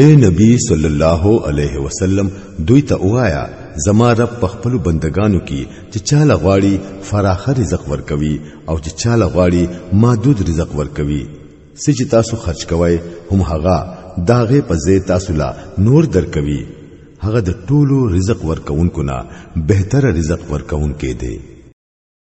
اے نبی صلی الله علیه وسلم دوی ته وایا زما رب په خپل بندگانو کې چې چاله غواړي فراخ رزق ورکوي او چې چاله غواړي محدود رزق ورکوي سچ تاسو خرج کوی هم هغه داغه په زی تاسو لا نور درکوي هغه د ټولو رزق ورکونکو نه بهتره رزق ورکونکې دی